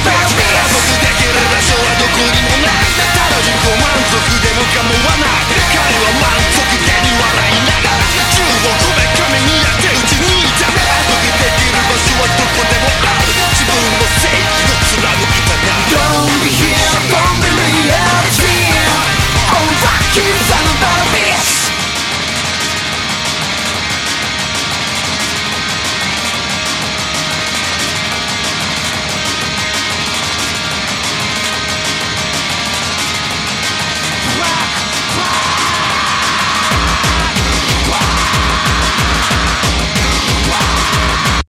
about me.